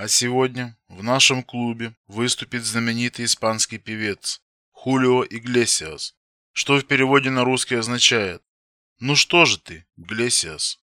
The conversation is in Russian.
А сегодня в нашем клубе выступит знаменитый испанский певец Хулио Иглесиас, что в переводе на русский означает: "Ну что же ты, Иглесиас?"